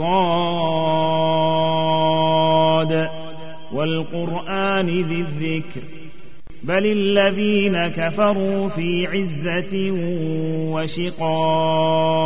صاد والقرآن ذي الذكر. بل الذين كفروا في عزة وشقاق